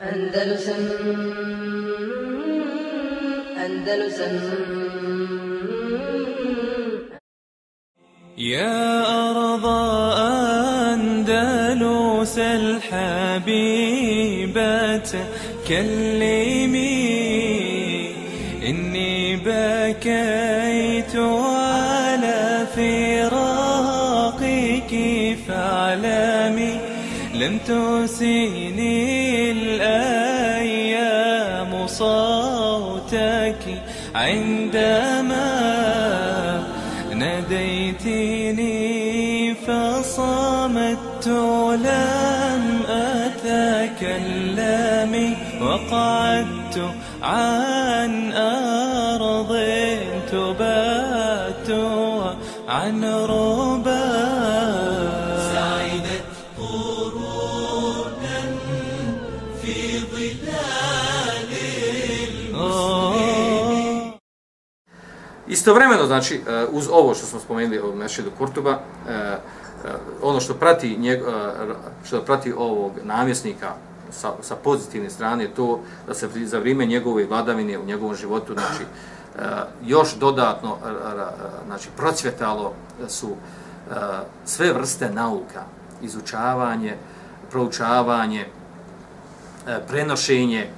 Andalusam Andalusam يا أرض أندلس الحبيبة كلمي إني بكيت على فراقك فاعلمي لم تسيني وقعدت عن أرض تبات عن ربا سعدت قرونا في ظلال المسلمين Istovremeno, znači, e, uz ovo što smo spomenuli o Mešedu Kurtuba, e, e, ono što prati, njeg, što prati ovog namjesnika sa, sa pozitivne strane to da se za vrijeme njegove vladavine u njegovom životu, znači, e, još dodatno e, znači, procvjetalo su e, sve vrste nauka, izučavanje, proučavanje, prenošenje,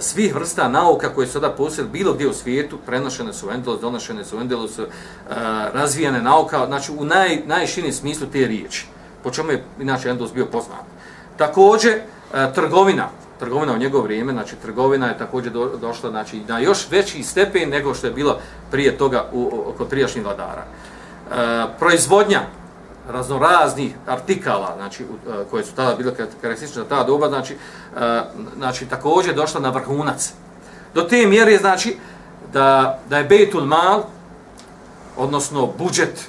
svih vrsta nauka koje su sada posljed bilo gdje u svijetu, prenošene su u Endelus, donošene su u Endelus, razvijene nauka, znači u naj, najšini smislu te riječi, po čemu je inače Endelus bio poznat. Također, e, trgovina, trgovina u njegovo vrijeme, znači trgovina je također do, došla znači, na još veći stepen nego što je bilo prije toga u, u, kod prijašnjih vladara. Uh, proizvodnja, raznoraznih artikala, znači, u, e, koje su tada bile karakteristične za ta doba, znači, e, znači, također došla na vrhunac. Do te mjere, znači, da, da je Bejtul Mal, odnosno budžet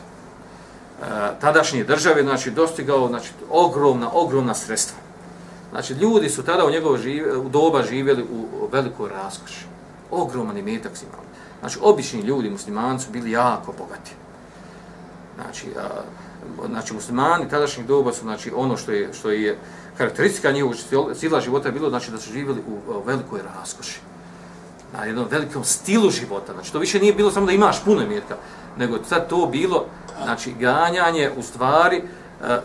tadašnje države, znači, dostigao, znači, ogromna, ogromna sredstva. Znači, ljudi su tada u njegovo žive, u doba živjeli u velikoj raskoši. Ogroman imetak si imali. Znači, obični ljudi, muslimani, su bili jako bogati. Znači, a, znači muslimani tadašnjih doba su znači ono što je što je karakteristika njihovog stila života je bilo znači da su živjeli u, u velikoj raskoši na jednom velikom stilu života znači to više nije bilo samo da imaš puno imetka nego sad to bilo znači ganjanje u stvari e,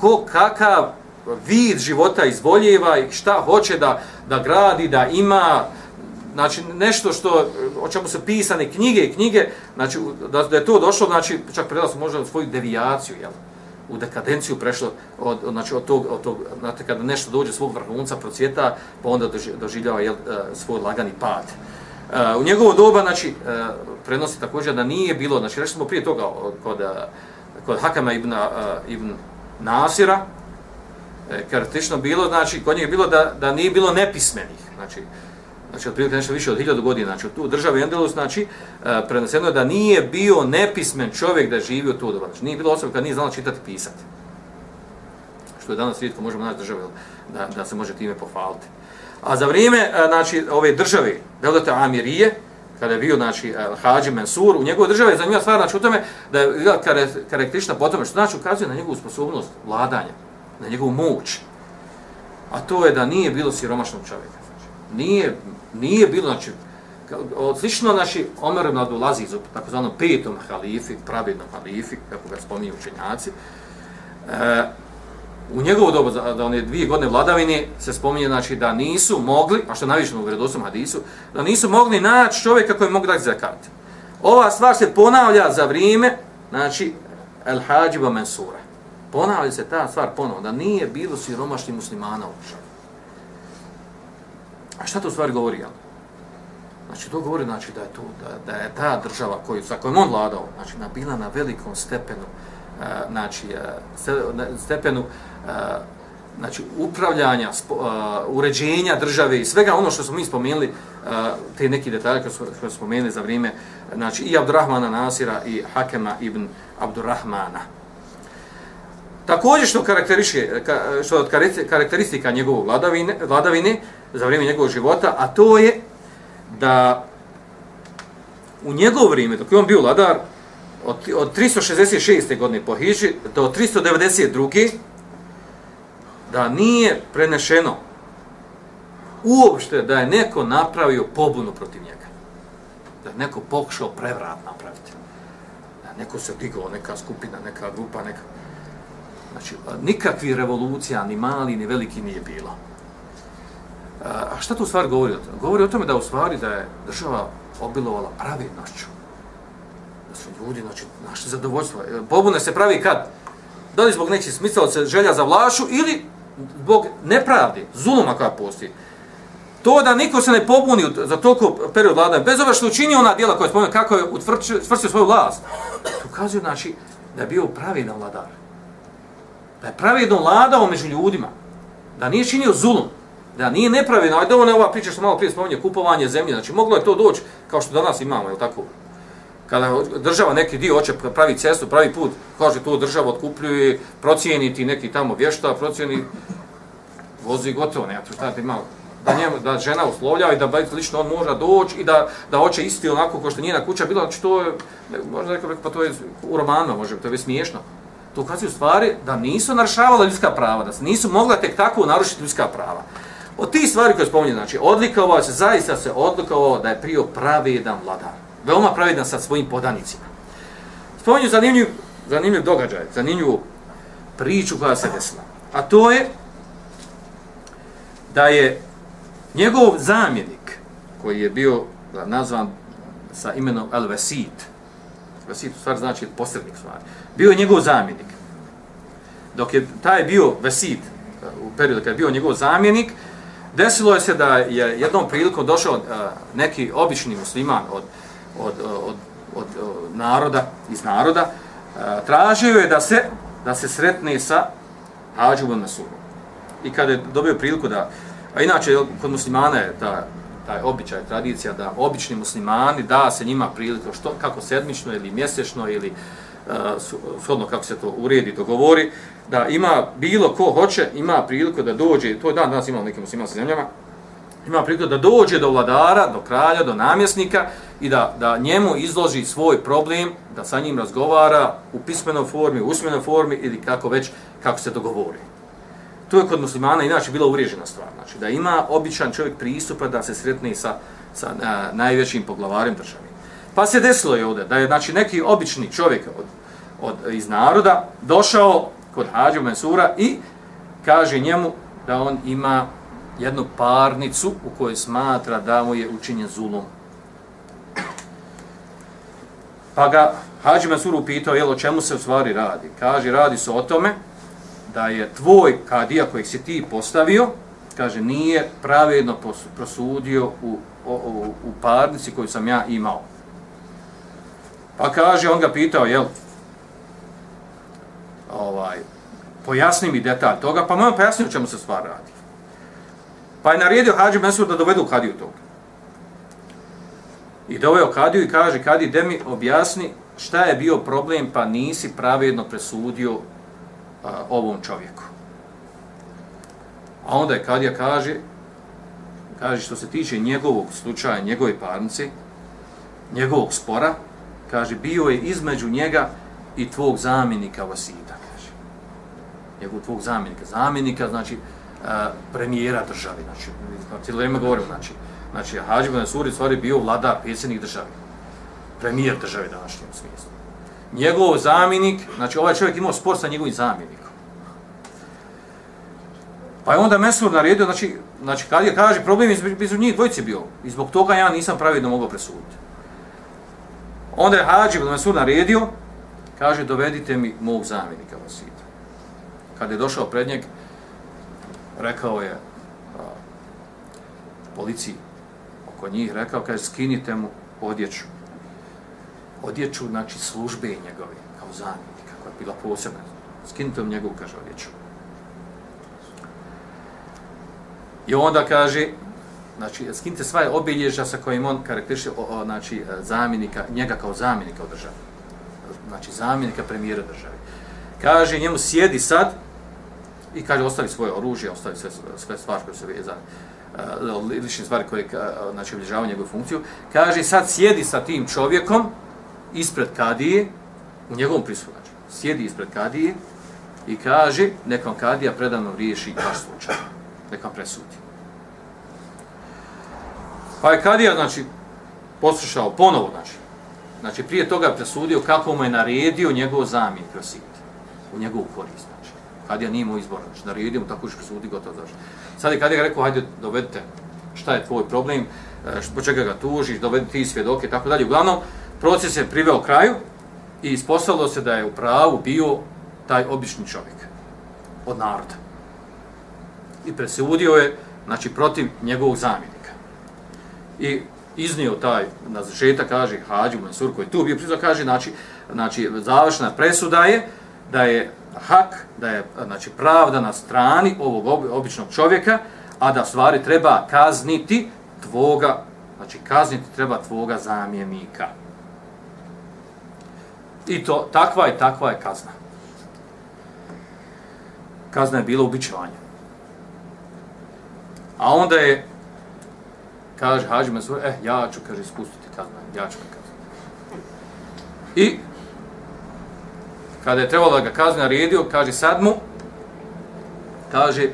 ko kakav vid života izvoljeva i šta hoće da da gradi da ima znači nešto što o čemu su pisane knjige i knjige, znači da, da je to došlo, znači čak predala su možda svoju devijaciju, jel? U dekadenciju prešlo od, od, znači, od tog, od tog, znate, kada nešto dođe svog vrhunca, procvjeta, pa onda doživljava jel, e, svoj lagani pad. Uh, u njegovo doba, znači, uh, prenosi također da nije bilo, znači, rekli smo prije toga kod, kod Hakama ibn, uh, ibn Nasira, uh, karakteristično bilo, znači, kod njega bilo da, da nije bilo nepismenih, znači, znači otprilike nešto više od hiljadu godina, znači tu državi Endelus, znači e, preneseno je da nije bio nepismen čovjek da živi u tu doba, znači nije bilo osoba koja nije znala čitati i pisati. Što je danas rijetko možemo naći države da, da se može time pohvaliti. A za vrijeme, e, znači, ove države, Beldate Amirije, kada je bio, znači, e, Hadži Mensur, u njegovoj državi je zanimljiva stvar, znači, u tome da je bila karakteristična po tome, što znači ukazuje na njegovu sposobnost vladanja, na njegovu moć. A to je da nije bilo siromašnog čovjeka. Nije nije bilo, znači, slično znači Omer ibn Abdulaziz, takozvanom petom halifi, pravednom halifi, kako ga spominju učenjaci, e, u njegovu dobu, da one dvije godine vladavine, se spominje znači, da nisu mogli, a što najviše u vredosnom hadisu, da nisu mogli naći čovjeka koji mogu dati zakat. Ova stvar se ponavlja za vrijeme, znači, El Hadjiba Mensura. Ponavlja se ta stvar ponovno, da nije bilo siromašni muslimana u državi. A šta to stvari govori, jel? Znači, to govori znači, da je to, da, da je ta država koju, sa kojom on vladao, znači, bila na velikom stepenu, uh, znači, uh, stepenu uh, znači, upravljanja, spo, uh, uređenja države i svega ono što smo mi spomenuli, uh, te neki detalje koje smo, smo spomenuli za vrijeme, znači, i Abdurrahmana Nasira i Hakema ibn Abdurrahmana. Također što karakteriše, što od karakteristika njegovog vladavine, vladavine za vrijeme njegovog života, a to je da u njegovo vrijeme, dok je on bio vladar, od, od 366. godine po Hiđi do 392. da nije prenešeno uopšte da je neko napravio pobunu protiv njega. Da je neko pokušao prevrat napraviti. Da je neko se digao, neka skupina, neka grupa, neka... Znači, nikakvi revolucija, ni mali, ni veliki nije bilo. A šta to u stvari govori o tome? Govori o tome da u stvari da je država obilovala pravednošću. Da su ljudi, znači, našli zadovoljstvo. E, pobune se pravi kad? Da li zbog nečih smisla se želja za vlašu ili zbog nepravde, zuluma koja postoji. To da niko se ne pobuni za toliko period vladanja, bez obzira što učinio ona djela koja je spomenuo, kako je utvrstio svoju vlast, to ukazuje, znači, da je bio pravedan vladar. Da je pravedno vladao među ljudima. Da nije činio zulum. Da nije nepravedno. Ajde, ona ova priča što malo prije spominje, kupovanje zemlje. Znači, moglo je to doći kao što danas imamo, je tako? Kada država neki dio hoće pravi cestu, pravi put, kaže to država otkupljuje, procijeniti neki tamo vješta, procijeni, vozi gotovo, ne, to šta ti malo da njemu da žena uslovljava i da bajt lično on mora doći i da da hoće isti onako kao što njena kuća bila, znači to je možda rekao pa to je u romanu, može to je smiješno. To ukazuje stvari da nisu narušavala ljudska prava, da se nisu mogla tek tako narušiti ljudska prava. Od tih stvari koje spominje, znači odlikovao se, zaista se odlikovao da je prio pravedan vladar. Veoma pravedan sa svojim podanicima. Spominju zanimljiv, zanimljiv događaj, zanimljivu priču koja se desila. A to je da je njegov zamjenik, koji je bio nazvan sa imenom El Vesit, Vesit u stvari znači posrednik stvari, bio je njegov zamjenik. Dok je taj bio Vesit, eh, u periodu kada je bio njegov zamjenik, desilo je se da je jednom prilikom došao uh, neki obični musliman od, od, od, od, od naroda, iz naroda, uh, tražio je da se, da se sretne sa Hadžubom Nasurom. I kada je dobio priliku da, A inače, kod muslimana je ta, taj običaj, tradicija da obični muslimani da se njima priliku što, kako sedmično ili mjesečno ili uh, shodno kako se to uredi, dogovori, da ima bilo ko hoće, ima priliku da dođe, to je dan danas u nekim muslimanskim zemljama, ima priliku da dođe do vladara, do kralja, do namjesnika i da, da njemu izloži svoj problem, da sa njim razgovara u pismenoj formi, u usmenoj formi ili kako već, kako se dogovori. To je kod muslimana inače bila uvriježena stvar. Znači da ima običan čovjek pristupa da se sretne sa, sa a, najvećim poglavarem države. Pa se desilo je ovdje da je znači, neki obični čovjek od, od, iz naroda došao kod Hađu Mensura i kaže njemu da on ima jednu parnicu u kojoj smatra da mu je učinjen zulom. Pa ga Hađi Mensur upitao, jel, o čemu se u stvari radi? Kaže, radi se o tome da je tvoj kadija kojeg si ti postavio, kaže, nije pravedno prosudio u, u, u parnici koju sam ja imao. Pa kaže, on ga pitao, jel, ovaj, pojasni mi detalj toga, pa mojom o čemu se stvar radi. Pa je naredio Hadži Mesur da dovedu kadiju toga. I doveo kadiju i kaže, kadi, de mi objasni šta je bio problem, pa nisi pravedno presudio a, ovom čovjeku. A onda je Kadija kaže, kaže što se tiče njegovog slučaja, njegove parnice, njegovog spora, kaže, bio je između njega i tvog zamjenika Vasita, kaže. Njegov tvog zamjenika. Zamjenika, znači, a, premijera države, znači, cijelo vrijeme govorimo, znači, znači, Hađib Nasuri stvari bio vlada, predsjednik države, premijer države današnjem smislu njegov zamjenik, znači ovaj čovjek imao spor sa njegovim zamjenikom. Pa je onda Mesur naredio, znači, znači kad je kaže, problem između njih dvojice bio, i zbog toga ja nisam pravidno mogao presuditi. Onda je Hadži Mesur naredio, kaže, dovedite mi mog zamjenika Vasita. Kad je došao pred njeg, rekao je a, policiji oko njih, rekao, kaže, skinite mu odjeću odjeću, znači službe njegove, kao zamjenika, koja je bila posebna. Skinite mu njegovu, kaže, odjeću. I onda kaže, znači, skinite sva obilježja sa kojim on karakteriše, o, o, znači, e, zamjenika, njega kao zamjenika u državi. Znači, zamjenika premijera države. Kaže, njemu sjedi sad i kaže, ostavi svoje oružje, ostavi sve, sve stvari koje se vezane e, lične stvari koje e, znači obilježavaju njegovu funkciju, kaže sad sjedi sa tim čovjekom ispred kadije, u njegovom prisustvu. znači, sjedi ispred kadije i kaže, nekom kadija predano riješi vaš slučaj, nekom presudi. Pa je Kadija, znači, poslušao ponovo, znači, znači, prije toga je presudio kako mu je naredio njegov zamijek Josit, u njegovu korist, znači. Kadija nije imao izbora, znači, naredio mu tako što presudi, gotovo znači. Sad je Kadija rekao, hajde, dovedite, šta je tvoj problem, e, po čega ga tužiš, dovedi ti svjedoke, tako dalje. Uglavnom, proces je priveo kraju i ispostavilo se da je u pravu bio taj obični čovjek od naroda. I presudio je, znači, protiv njegovog zamjenika. I iznio taj, na zašeta kaže, Hađu Mansur, koji tu bio prizor, kaže, znači, znači, završna presuda je da je hak, da je znači, pravda na strani ovog običnog čovjeka, a da stvari treba kazniti tvoga, znači kazniti treba tvoga zamjenika. I to, takva i takva je kazna. Kazna je bila ubičevanje. A onda je, kaže Hađi Mansur, eh, ja ću, kaže, spustiti kaznu, ja ću ga kazniti. I, kada je trebalo da ga kaznu naredio, kaže, sad mu, kaže,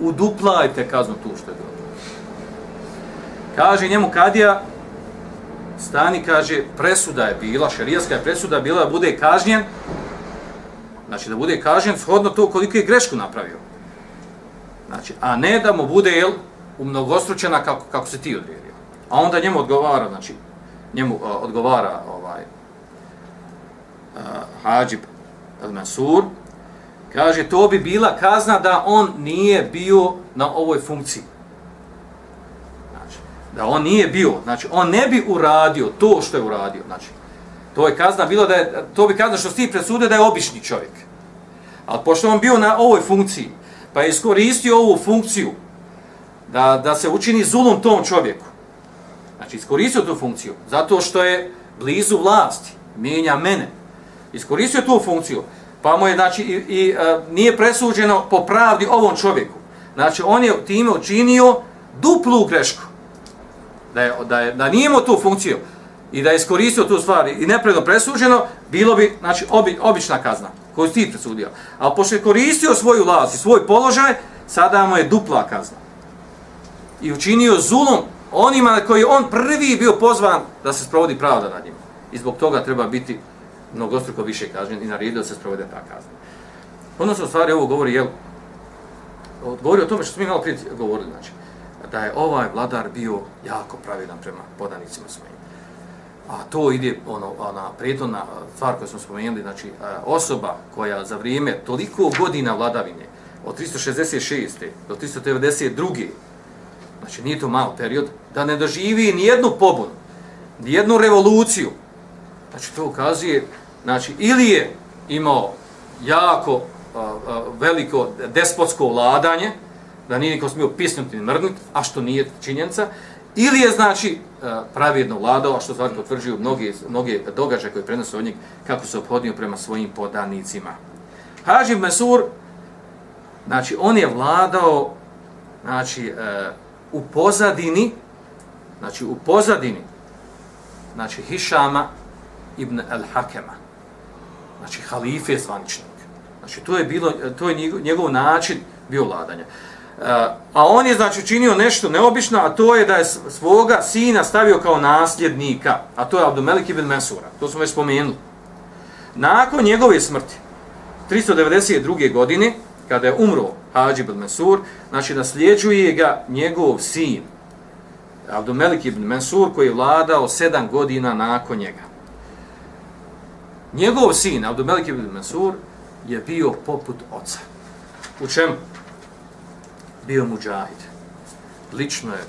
uduplajte kaznu tu što je bilo. Kaže njemu Kadija, stani, kaže, presuda je bila, šerijaska je presuda bila da bude kažnjen, znači da bude kažnjen shodno to koliko je grešku napravio. Znači, a ne da mu bude, jel, umnogostručena kako, kako se ti odredio. A onda njemu odgovara, znači, njemu uh, odgovara ovaj uh, Hadžib al-Mansur, kaže, to bi bila kazna da on nije bio na ovoj funkciji znači, da on nije bio, znači on ne bi uradio to što je uradio, znači to je kazna bilo da je, to bi kazna što si presudio da je obični čovjek. Ali pošto on bio na ovoj funkciji, pa je iskoristio ovu funkciju da, da se učini zulum tom čovjeku, znači iskoristio tu funkciju, zato što je blizu vlasti, mijenja mene, iskoristio tu funkciju, pa mu je, znači, i, i a, nije presuđeno po pravdi ovom čovjeku. Znači, on je time učinio duplu grešku da je, da je da nije imao tu funkciju i da je iskoristio tu stvar i nepredno presuđeno, bilo bi znači, obi, obična kazna koju ti presudio. Ali pošto je koristio svoju vlast i svoj položaj, sada mu je dupla kazna. I učinio zulom onima na koji on prvi bio pozvan da se sprovodi pravda nad njima. I zbog toga treba biti mnogostruko više kažnjen i naredio da se sprovode ta kazna. Odnosno, stvari ovo govori, jel, govori o tome što smo mi malo prije govorili, znači, da je ovaj vladar bio jako pravidan prema podanicima svojim. A to ide ono ona prijetona stvar koju smo spomenuli, znači e, osoba koja za vrijeme toliko godina vladavine od 366. do 392 znači nije to malo period, da ne doživi ni jednu pobunu, ni jednu revoluciju. Znači to ukazuje, znači ili je imao jako a, a, veliko despotsko vladanje, da nije niko smio pisnuti ni mrnuti, a što nije činjenica, ili je znači e, pravjedno vladao, a što stvari potvrđuju mnoge, mnoge događaje koje prenose od njeg, kako se obhodio prema svojim podanicima. Hađim Mesur, znači on je vladao znači, e, u pozadini, znači u pozadini, znači Hišama ibn al-Hakema, znači halife zvaničnog. Znači to je bilo, to je njegov, njegov način bio vladanja. Uh, a on je znači učinio nešto neobično, a to je da je svoga sina stavio kao nasljednika, a to je Abdumelik ibn Mesura. To smo već spomenuli. Nakon njegove smrti, 392. godine, kada je umro Hadži ibn Mansur, znači nasljeđuje ga njegov sin, Abdumelik ibn Mansur, koji je vladao sedam godina nakon njega. Njegov sin, Abdumelik ibn Mansur, je bio poput oca. U čemu? bio muđahid. Lično je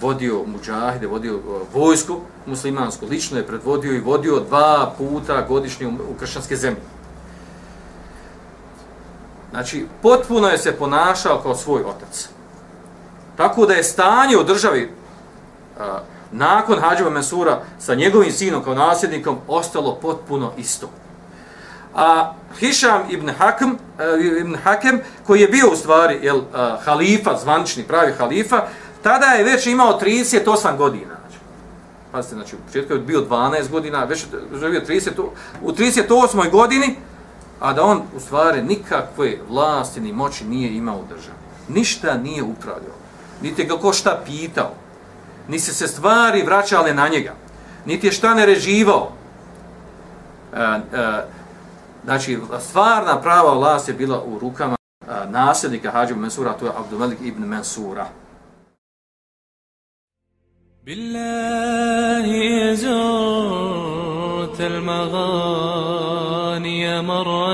vodio muđahide, vodio vojsku muslimansku. Lično je predvodio i vodio dva puta godišnje u kršćanske zemlje. Znači, potpuno je se ponašao kao svoj otac. Tako da je stanje u državi a, nakon Hadživa Mesura sa njegovim sinom kao nasljednikom ostalo potpuno isto a Hišam ibn Hakem, uh, ibn Hakem koji je bio u stvari jel, uh, halifa, zvanični pravi halifa, tada je već imao 38 godina. Znači, pazite, znači, u početku je bio 12 godina, već je bio 30, u 38. godini, a da on u stvari nikakve vlasti ni moći nije imao u državi. Ništa nije upravljao. Niti ga ko šta pitao. nisi se stvari vraćale na njega, niti je šta ne reživao. E, e, znači, stvarna prava vlast je bila u rukama e, nasljednika Hadžu Mensura, to je Abdumelik ibn Mensura. بالله زرت المغاني مرة